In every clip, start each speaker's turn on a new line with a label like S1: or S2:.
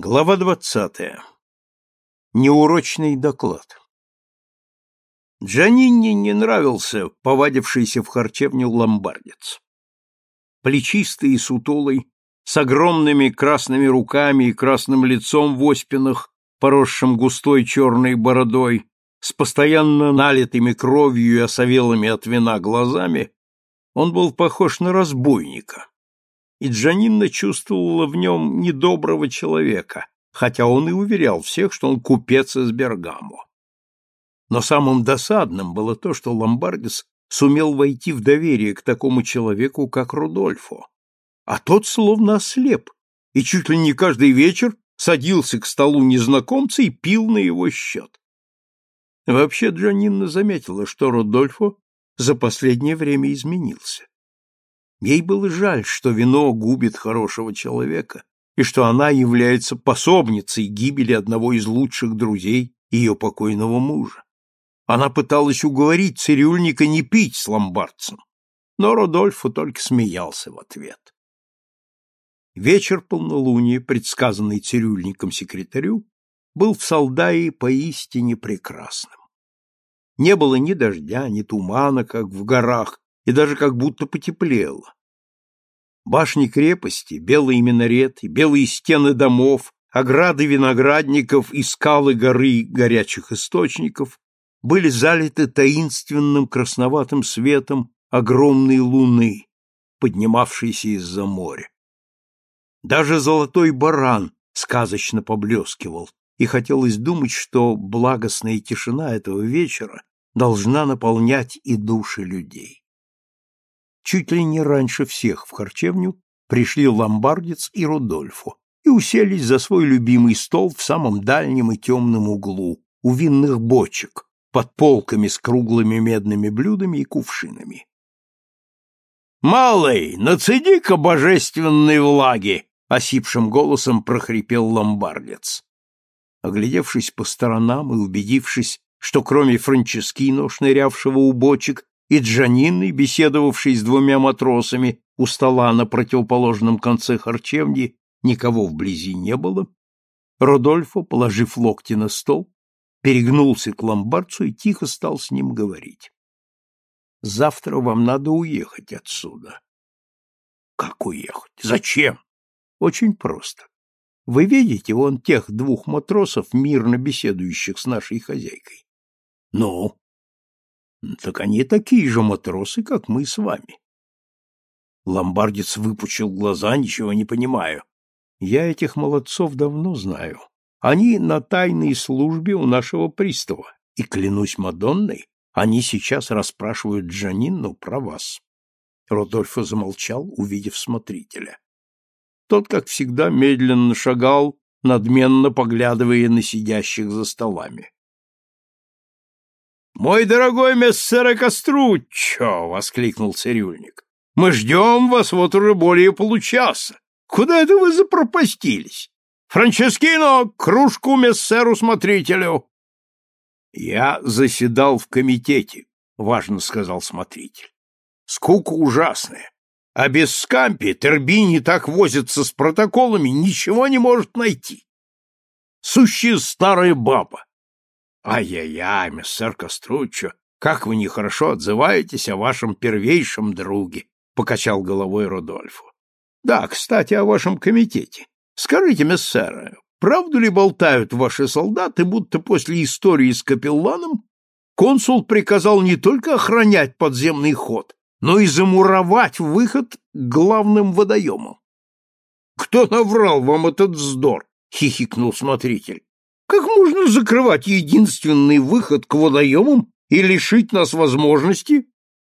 S1: Глава двадцатая. Неурочный доклад. Джанинни не нравился повадившийся в харчевню ломбардец. Плечистый и сутулый, с огромными красными руками и красным лицом в оспинах, поросшим густой черной бородой, с постоянно налитыми кровью и осовелыми от вина глазами, он был похож на разбойника и Джанинна чувствовала в нем недоброго человека, хотя он и уверял всех, что он купец из Бергамо. Но самым досадным было то, что Ломбардис сумел войти в доверие к такому человеку, как Рудольфо, а тот словно ослеп и чуть ли не каждый вечер садился к столу незнакомца и пил на его счет. Вообще Джанинна заметила, что Рудольфо за последнее время изменился. Ей было жаль, что вино губит хорошего человека, и что она является пособницей гибели одного из лучших друзей ее покойного мужа. Она пыталась уговорить цирюльника не пить с ломбардцем, но Родольфо только смеялся в ответ. Вечер полнолуния, предсказанный цирюльником-секретарю, был в Солдае поистине прекрасным. Не было ни дождя, ни тумана, как в горах, и даже как будто потеплело. Башни крепости, белые минареты, белые стены домов, ограды виноградников и скалы горы горячих источников были залиты таинственным красноватым светом огромной луны, поднимавшейся из-за моря. Даже золотой баран сказочно поблескивал, и хотелось думать, что благостная тишина этого вечера должна наполнять и души людей. Чуть ли не раньше всех в харчевню пришли ломбардец и Рудольфо и уселись за свой любимый стол в самом дальнем и темном углу, у винных бочек, под полками с круглыми медными блюдами и кувшинами. «Малый, нацеди-ка божественной влаги!» — осипшим голосом прохрипел ломбардец. Оглядевшись по сторонам и убедившись, что кроме Франческино, шнырявшего у бочек, и Джанины, беседовавший с двумя матросами у стола на противоположном конце харчевни, никого вблизи не было, Родольфо, положив локти на стол, перегнулся к ломбардцу и тихо стал с ним говорить. «Завтра вам надо уехать отсюда». «Как уехать? Зачем?» «Очень просто. Вы видите вон тех двух матросов, мирно беседующих с нашей хозяйкой?» «Ну?» Так они такие же матросы, как мы с вами. Ломбардец выпучил глаза, ничего не понимаю. Я этих молодцов давно знаю. Они на тайной службе у нашего пристава, и, клянусь Мадонной, они сейчас расспрашивают Джанинну про вас. Родольфо замолчал, увидев смотрителя. Тот, как всегда, медленно шагал, надменно поглядывая на сидящих за столами. «Мой дорогой мессере Коструччо!» — воскликнул цирюльник. «Мы ждем вас вот уже более получаса. Куда это вы запропастились? Франческино, кружку мессеру-смотрителю!» «Я заседал в комитете», — важно сказал смотритель. «Скука ужасная. А без скампи Тербини так возится с протоколами, ничего не может найти. Сущая старая баба. Ай-яй-яй, мессер Коструччо, как вы нехорошо отзываетесь о вашем первейшем друге, покачал головой Родольфо. Да, кстати, о вашем комитете. Скажите, мессер, правду ли болтают ваши солдаты, будто после истории с капелланом консул приказал не только охранять подземный ход, но и замуровать выход главным водоемам? Кто наврал вам этот вздор? хихикнул смотритель. Как можно закрывать единственный выход к водоемам и лишить нас возможности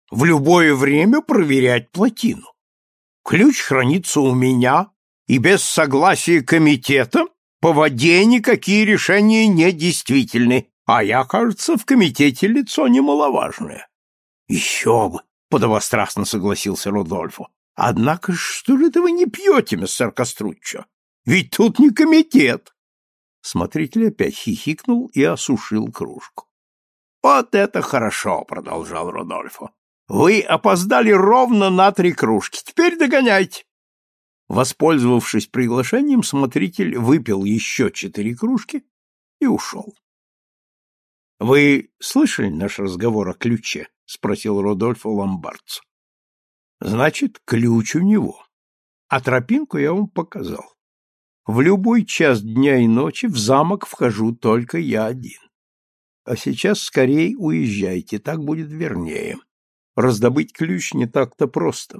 S1: в любое время проверять плотину? Ключ хранится у меня, и без согласия комитета по воде никакие решения не действительны, а я, кажется, в комитете лицо немаловажное. — Еще бы! — подобострастно согласился Рудольфо. — Однако что же это вы не пьете, мистер Коструччо? Ведь тут не комитет. Смотритель опять хихикнул и осушил кружку. «Вот это хорошо!» — продолжал Родольфо. «Вы опоздали ровно на три кружки. Теперь догоняйте!» Воспользовавшись приглашением, смотритель выпил еще четыре кружки и ушел. — Вы слышали наш разговор о ключе? — спросил Родольфо Ломбардцу. — Значит, ключ у него. А тропинку я вам показал. В любой час дня и ночи в замок вхожу только я один. А сейчас скорей уезжайте, так будет вернее. Раздобыть ключ не так-то просто.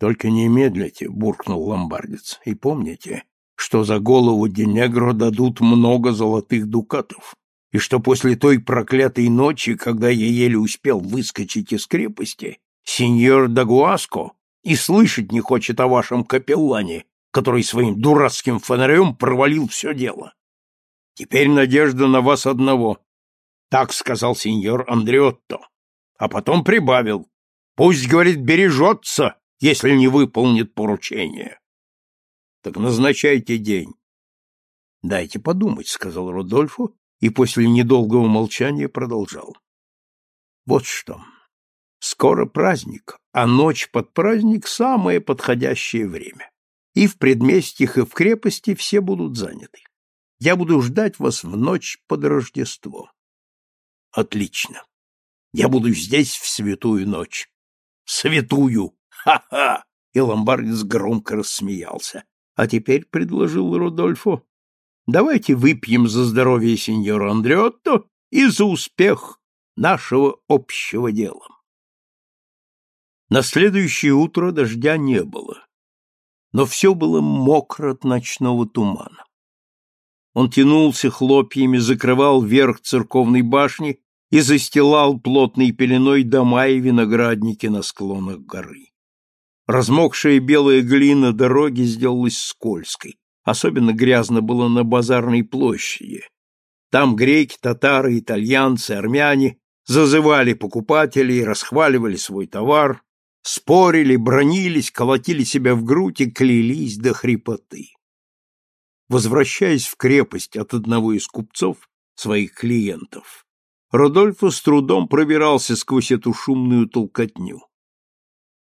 S1: Только не медлите, буркнул ломбардец, и помните, что за голову Денегро дадут много золотых дукатов, и что после той проклятой ночи, когда я еле успел выскочить из крепости, сеньор Дагуаско и слышать не хочет о вашем капеллане, который своим дурацким фонарем провалил все дело. Теперь надежда на вас одного. Так сказал сеньор Андреотто. А потом прибавил. Пусть, говорит, бережется, если не выполнит поручение. Так назначайте день. Дайте подумать, сказал Рудольфу и после недолгого молчания продолжал. Вот что. Скоро праздник, а ночь под праздник самое подходящее время. И в предместьях, и в крепости все будут заняты. Я буду ждать вас в ночь под Рождество. Отлично. Я буду здесь в святую ночь. Святую! Ха-ха! И ломбардец громко рассмеялся. А теперь, — предложил Рудольфо, — давайте выпьем за здоровье сеньора Андреотто и за успех нашего общего дела. На следующее утро дождя не было, но все было мокро от ночного тумана. Он тянулся хлопьями, закрывал верх церковной башни и застилал плотной пеленой дома и виноградники на склонах горы. Размокшая белая глина дороги сделалась скользкой. Особенно грязно было на базарной площади. Там греки, татары, итальянцы, армяне зазывали покупателей, расхваливали свой товар, спорили, бронились, колотили себя в грудь и клялись до хрипоты. Возвращаясь в крепость от одного из купцов, своих клиентов, Родольфо с трудом пробирался сквозь эту шумную толкотню.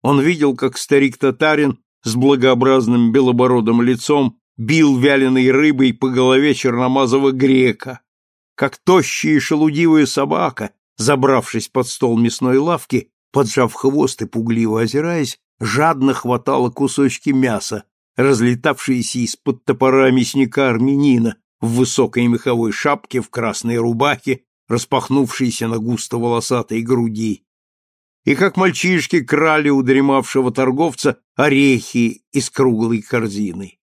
S1: Он видел, как старик-татарин с благообразным белобородым лицом бил вяленой рыбой по голове черномазого грека, как тощая и шелудивая собака, забравшись под стол мясной лавки, поджав хвост и пугливо озираясь, жадно хватала кусочки мяса, разлетавшиеся из-под топора мясника армянина в высокой меховой шапке, в красной рубахе, распахнувшейся на густо волосатой груди, и как мальчишки крали у дремавшего торговца орехи из круглой корзины.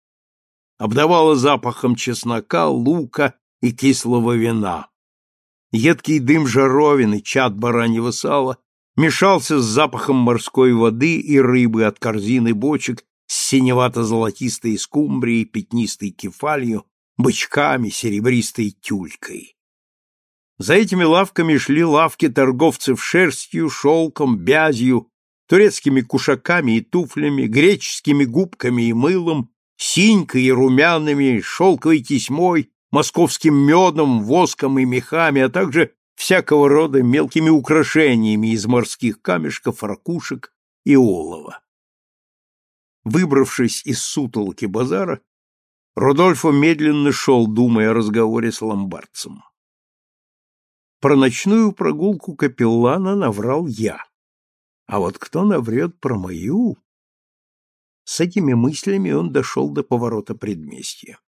S1: Обдавало запахом чеснока, лука и кислого вина. Едкий дым жаровины, чад бараньего сала мешался с запахом морской воды и рыбы от корзины бочек с синевато-золотистой скумбрией, пятнистой кефалью, бычками, серебристой тюлькой. За этими лавками шли лавки торговцев шерстью, шелком, бязью, турецкими кушаками и туфлями, греческими губками и мылом, синькой и румянами, шелковой тесьмой, московским медом, воском и мехами, а также всякого рода мелкими украшениями из морских камешков, ракушек и олова. Выбравшись из сутолки базара, Рудольфо медленно шел, думая о разговоре с ломбардцем. Про ночную прогулку капеллана наврал я. А вот кто наврет про мою? С этими мыслями он дошел до поворота предместья.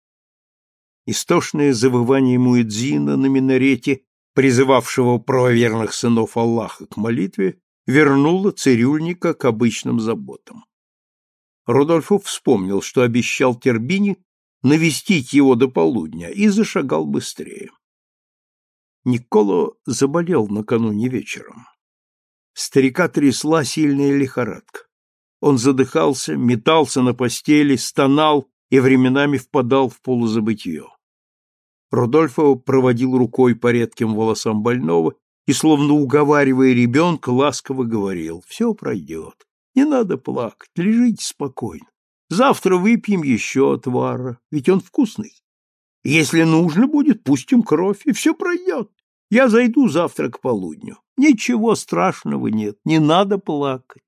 S1: Истошное завывание Муэдзина на минарете, призывавшего правоверных сынов Аллаха к молитве, вернуло цирюльника к обычным заботам. Рудольфов вспомнил, что обещал Тербини навестить его до полудня, и зашагал быстрее. Николо заболел накануне вечером. Старика трясла сильная лихорадка. Он задыхался, метался на постели, стонал и временами впадал в полузабытье. Рудольфо проводил рукой по редким волосам больного и, словно уговаривая ребенка, ласково говорил, «Все пройдет, не надо плакать, лежите спокойно. Завтра выпьем еще отвара, ведь он вкусный. Если нужно будет, пустим кровь, и все пройдет. Я зайду завтра к полудню. Ничего страшного нет, не надо плакать.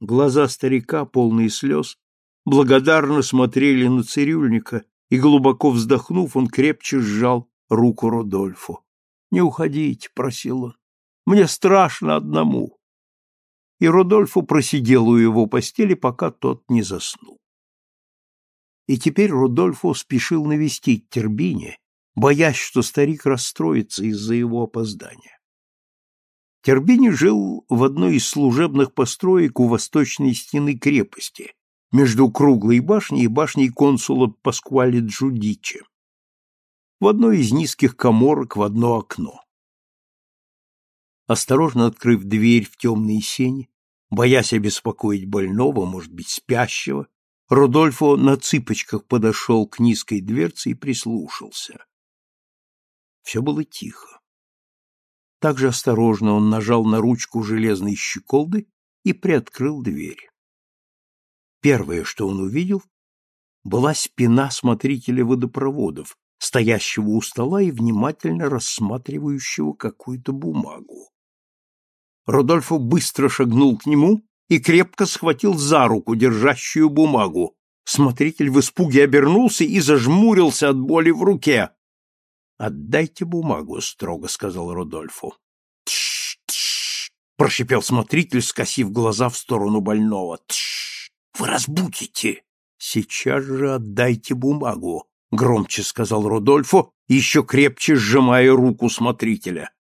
S1: Глаза старика, полные слез, благодарно смотрели на цирюльника, и, глубоко вздохнув, он крепче сжал руку Родольфу. — Не уходите, — просил он, — мне страшно одному. И Родольфу просидел у его постели, пока тот не заснул. И теперь Рудольфо спешил навестить Тербини, боясь, что старик расстроится из-за его опоздания. Тербини жил в одной из служебных построек у восточной стены крепости, между круглой башней и башней консула Паскуале Джудичи. В одной из низких коморок в одно окно. Осторожно открыв дверь в темные сени, боясь обеспокоить больного, может быть, спящего, Рудольфо на цыпочках подошел к низкой дверце и прислушался. Все было тихо. Так же осторожно он нажал на ручку железной щеколды и приоткрыл дверь. Первое, что он увидел, была спина смотрителя водопроводов, стоящего у стола и внимательно рассматривающего какую-то бумагу. Рудольфо быстро шагнул к нему и крепко схватил за руку, держащую бумагу. Смотритель в испуге обернулся и зажмурился от боли в руке. «Отдайте бумагу», — строго сказал Рудольфу. «Тш, тш!» — прошипел смотритель, скосив глаза в сторону больного. «Тш! Вы разбудите!» «Сейчас же отдайте бумагу», — громче сказал Рудольфу, еще крепче сжимая руку смотрителя.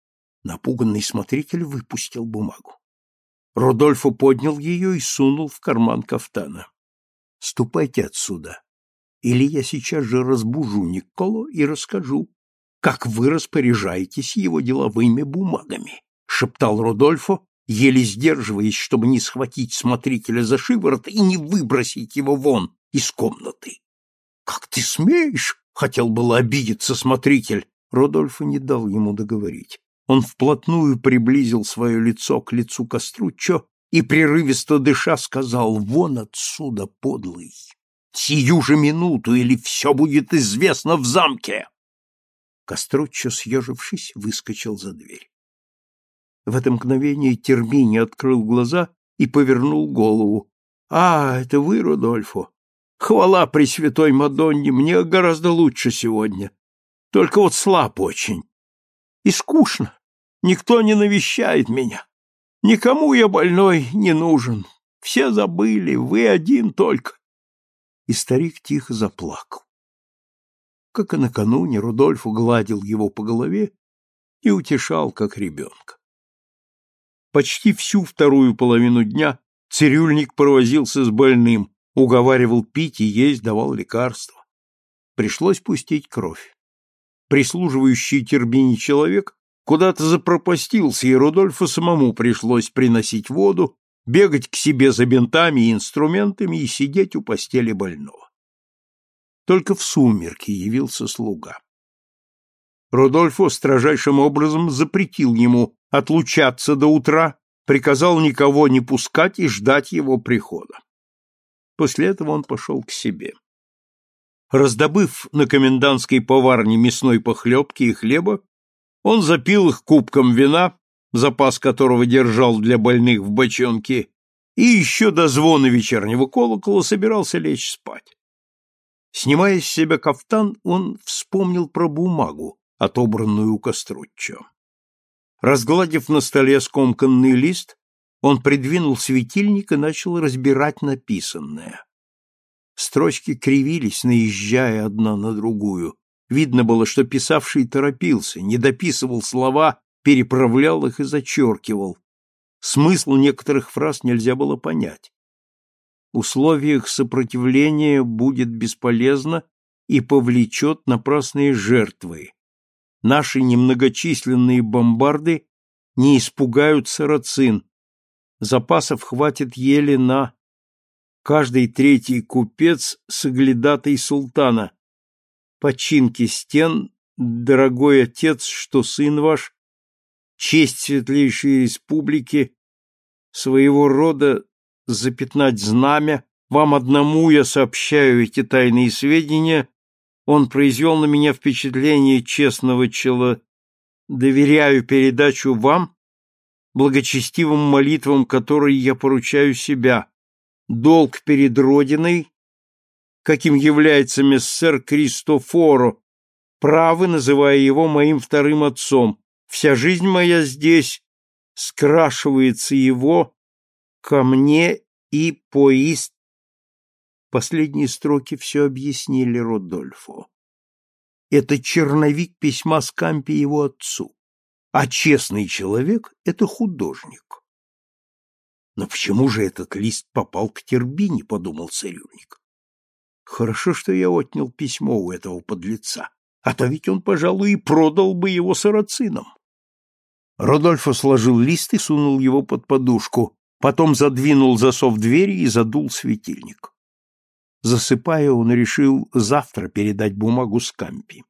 S1: Напуганный смотритель выпустил бумагу. Родольфо поднял ее и сунул в карман кафтана. «Ступайте отсюда, или я сейчас же разбужу Николо и расскажу, как вы распоряжаетесь его деловыми бумагами», — шептал Родольфо, еле сдерживаясь, чтобы не схватить смотрителя за шиворот и не выбросить его вон из комнаты. «Как ты смеешь?» — хотел было обидеться смотритель. Родольфо не дал ему договорить. Он вплотную приблизил свое лицо к лицу Коструччо и, прерывисто дыша, сказал «Вон отсюда, подлый! Сию же минуту, или все будет известно в замке!» Коструччо, съежившись, выскочил за дверь. В это мгновение Термини открыл глаза и повернул голову. «А, это вы, Рудольфо? Хвала Пресвятой Мадонне, мне гораздо лучше сегодня. Только вот слаб очень. И скучно. Никто не навещает меня. Никому я больной не нужен. Все забыли, вы один только. И старик тихо заплакал. Как и накануне, Рудольф гладил его по голове и утешал, как ребенка. Почти всю вторую половину дня цирюльник провозился с больным, уговаривал пить и есть, давал лекарства. Пришлось пустить кровь. Прислуживающий Тербине человек куда-то запропастился, и Рудольфу самому пришлось приносить воду, бегать к себе за бинтами и инструментами и сидеть у постели больного. Только в сумерки явился слуга. Рудольфо строжайшим образом запретил ему отлучаться до утра, приказал никого не пускать и ждать его прихода. После этого он пошел к себе. Раздобыв на комендантской поварне мясной похлебки и хлеба, он запил их кубком вина, запас которого держал для больных в бочонке, и еще до звона вечернего колокола собирался лечь спать. Снимая с себя кафтан, он вспомнил про бумагу, отобранную у Коструччо. Разгладив на столе скомканный лист, он придвинул светильник и начал разбирать написанное. Строчки кривились, наезжая одна на другую. Видно было, что писавший торопился, не дописывал слова, переправлял их и зачеркивал. Смысл некоторых фраз нельзя было понять. Условиях сопротивления будет бесполезно и повлечет напрасные жертвы. Наши немногочисленные бомбарды не испугают сарацин. Запасов хватит еле на... Каждый третий купец — соглядатый султана, починки стен, дорогой отец, что сын ваш, честь светлейшей республики, своего рода запятнать знамя, вам одному я сообщаю эти тайные сведения, он произвел на меня впечатление честного чела, доверяю передачу вам, благочестивым молитвам, которые я поручаю себя, долг перед Родиной каким является мессер Кристофоро, правы, называя его моим вторым отцом. Вся жизнь моя здесь скрашивается его ко мне и поист. Последние строки все объяснили Родольфу. Это черновик письма Скампи его отцу, а честный человек — это художник. Но почему же этот лист попал к Тербине, подумал цирюльник. Хорошо, что я отнял письмо у этого подлеца, а то ведь он, пожалуй, и продал бы его сарацинам. Родольфо сложил лист и сунул его под подушку, потом задвинул засов двери и задул светильник. Засыпая, он решил завтра передать бумагу Скампи.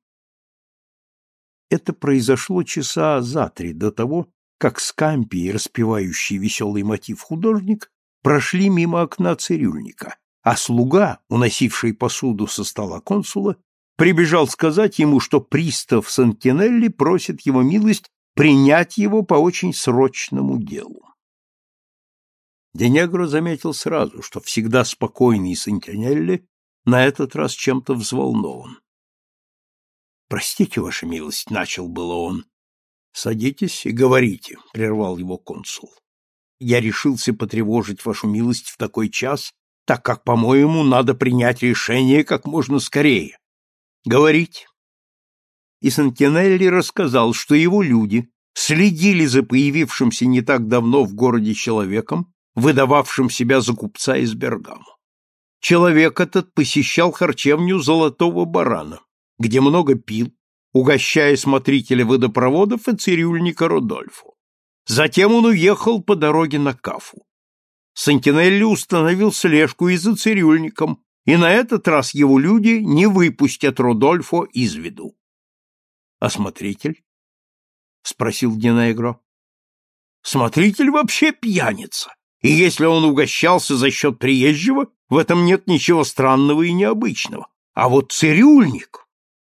S1: Это произошло часа за три до того, как Скампи и распевающий веселый мотив художник прошли мимо окна цирюльника, а слуга, уносивший посуду со стола консула, прибежал сказать ему, что пристав Сантинелли просит его милость принять его по очень срочному делу. Денегро заметил сразу, что всегда спокойный Сантинелли на этот раз чем-то взволнован. «Простите, ваша милость», — начал было он. «Садитесь и говорите», — прервал его консул. «Я решился потревожить вашу милость в такой час, так как, по-моему, надо принять решение как можно скорее. Говорить. И Сантинелли рассказал, что его люди следили за появившимся не так давно в городе человеком, выдававшим себя за купца из Бергамо. Человек этот посещал харчевню Золотого Барана, где много пил, угощая смотрителя водопроводов и цирюльника Родольфу. Затем он уехал по дороге на Кафу. Сантинелли установил слежку и за цирюльником, и на этот раз его люди не выпустят Рудольфо из виду. «Осмотритель?» — спросил Динегро. «Смотритель вообще пьяница, и если он угощался за счет приезжего, в этом нет ничего странного и необычного. А вот цирюльник,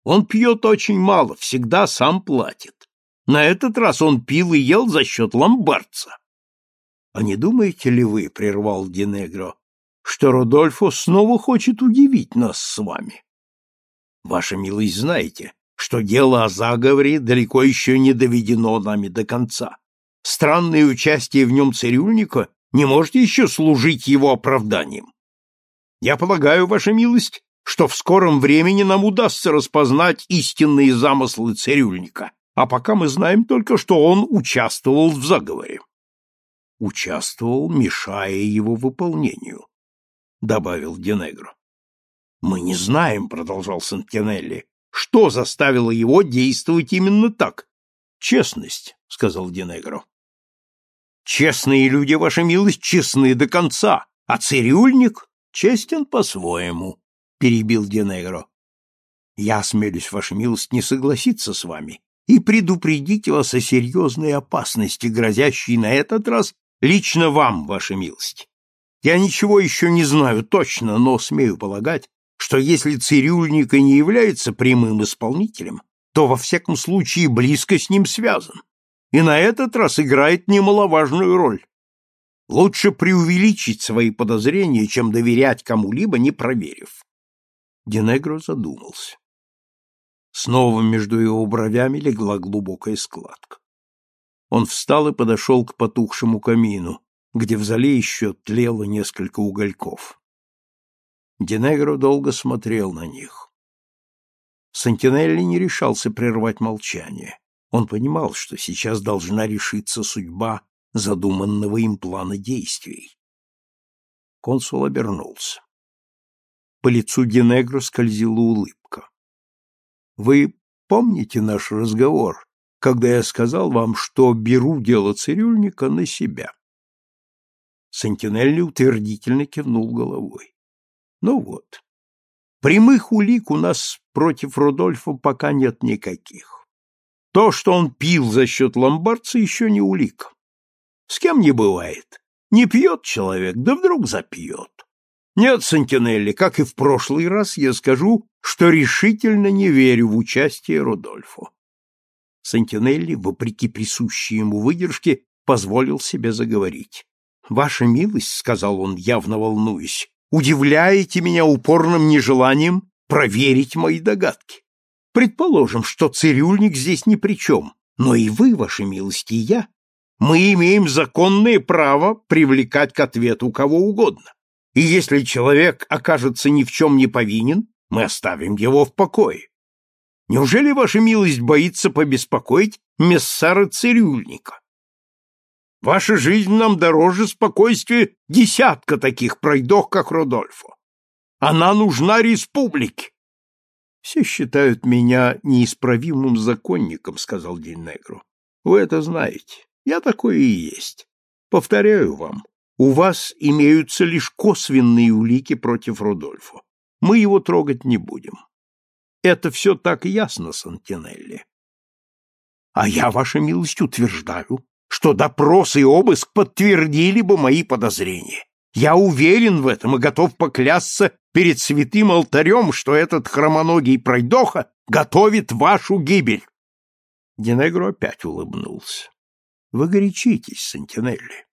S1: он пьет очень мало, всегда сам платит. На этот раз он пил и ел за счет ломбардца. А не думаете ли вы, — прервал Динегро, — что Родольфо снова хочет удивить нас с вами? Ваша милость знаете, что дело о заговоре далеко еще не доведено нами до конца. Странное участие в нем цирюльника не может еще служить его оправданием. Я полагаю, ваша милость, что в скором времени нам удастся распознать истинные замыслы цирюльника, а пока мы знаем только, что он участвовал в заговоре участвовал, мешая его выполнению, — добавил Денегро. — Мы не знаем, — продолжал Сантинелли, — что заставило его действовать именно так. — Честность, — сказал Денегро. — Честные люди, ваша милость, честны до конца, а цирюльник честен по-своему, — перебил Денегро. — Я осмелюсь, ваша милость, не согласиться с вами и предупредить вас о серьезной опасности, грозящей на этот раз Лично вам, ваша милость. Я ничего еще не знаю точно, но смею полагать, что если цирюльник и не является прямым исполнителем, то во всяком случае близко с ним связан, и на этот раз играет немаловажную роль. Лучше преувеличить свои подозрения, чем доверять кому-либо, не проверив. Денегро задумался. Снова между его бровями легла глубокая складка. Он встал и подошел к потухшему камину, где в зале еще тлело несколько угольков. Динегро долго смотрел на них. Сантинелли не решался прервать молчание. Он понимал, что сейчас должна решиться судьба задуманного им плана действий. Консул обернулся. По лицу Динегро скользила улыбка. — Вы помните наш разговор? когда я сказал вам, что беру дело цирюльника на себя. Сентинелли утвердительно кивнул головой. Ну вот. Прямых улик у нас против Рудольфа пока нет никаких. То, что он пил за счет ломбардца, еще не улика. С кем не бывает. Не пьет человек, да вдруг запьет. Нет, Сантинелли, как и в прошлый раз, я скажу, что решительно не верю в участие Рудольфа. Сантинелли, вопреки присущей ему выдержке, позволил себе заговорить. «Ваша милость», — сказал он, явно волнуясь, — удивляете меня упорным нежеланием проверить мои догадки. Предположим, что цирюльник здесь ни при чем, но и вы, ваша милость, и я, мы имеем законное право привлекать к ответу кого угодно. И если человек окажется ни в чем не повинен, мы оставим его в покое. Неужели ваша милость боится побеспокоить мессара цирюльника? Ваша жизнь нам дороже спокойствия десятка таких пройдох, как Родольфо. Она нужна республике. Все считают меня неисправимым законником, сказал Динегро. Вы это знаете. Я такой и есть. Повторяю вам, у вас имеются лишь косвенные улики против Рудольфа. Мы его трогать не будем. Это все так ясно, Сантинелли. А я, ваша милость, утверждаю, что допрос и обыск подтвердили бы мои подозрения. Я уверен в этом и готов поклясться перед святым алтарем, что этот хромоногий пройдоха готовит вашу гибель. Динегро опять улыбнулся. Вы горячитесь, Сантинелли.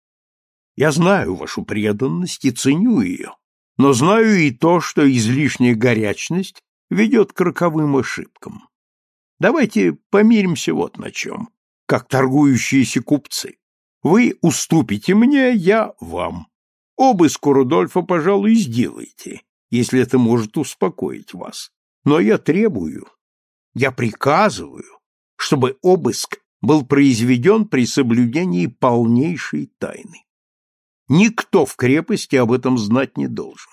S1: Я знаю вашу преданность и ценю ее, но знаю и то, что излишняя горячность ведет к роковым ошибкам. Давайте помиримся вот на чем, как торгующиеся купцы. Вы уступите мне, я вам. Обыск у Рудольфа, пожалуй, сделайте, если это может успокоить вас. Но я требую, я приказываю, чтобы обыск был произведен при соблюдении полнейшей тайны. Никто в крепости об этом знать не должен.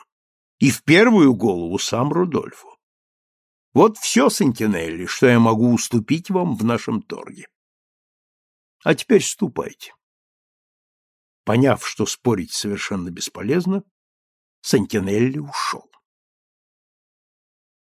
S1: И в первую голову сам Рудольфо. Вот все, Сентинелли, что я могу уступить вам в нашем торге. А теперь ступайте. Поняв, что спорить совершенно бесполезно, Сентинелли ушел.